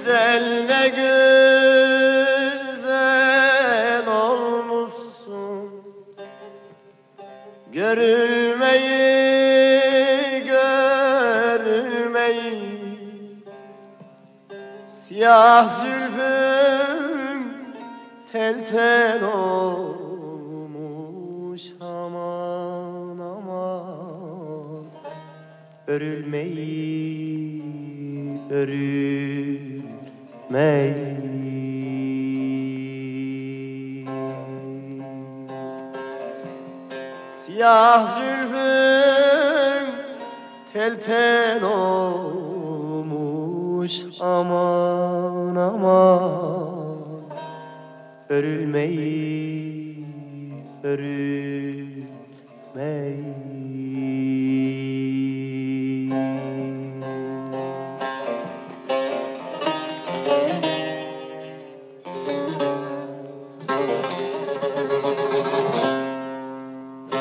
Güzel ne güzel olmuşsun. Görülmeyi görülmeyi. Siyah zülfüm tel tel olmuş. Aman aman. Örülmeyi örülmeyi Siyah zülfüm tel tel olmuş aman aman. Örülmeyi örülmeyi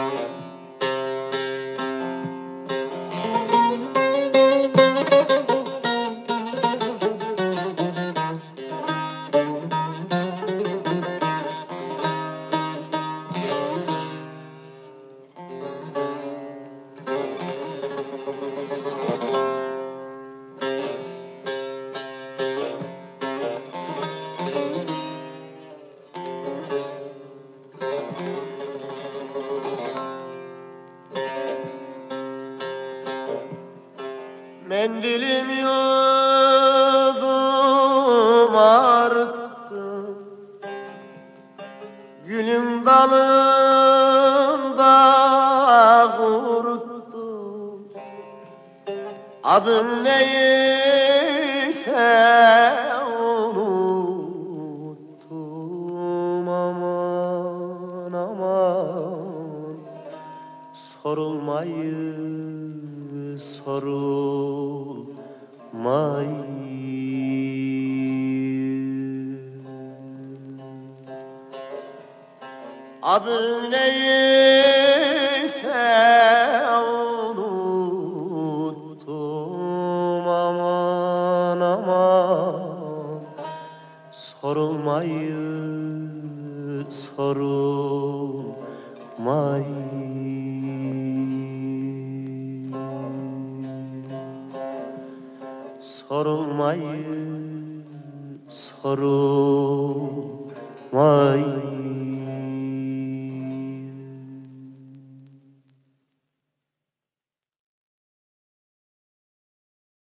Amen. Mendilim yudum arttı. Gülüm dalında kuruttum Adım neyse Sorulmayı sorulmayı. Adı neyse unuttum aman aman. Sorulmayı sorulmayı Sorulmayı sorulmayı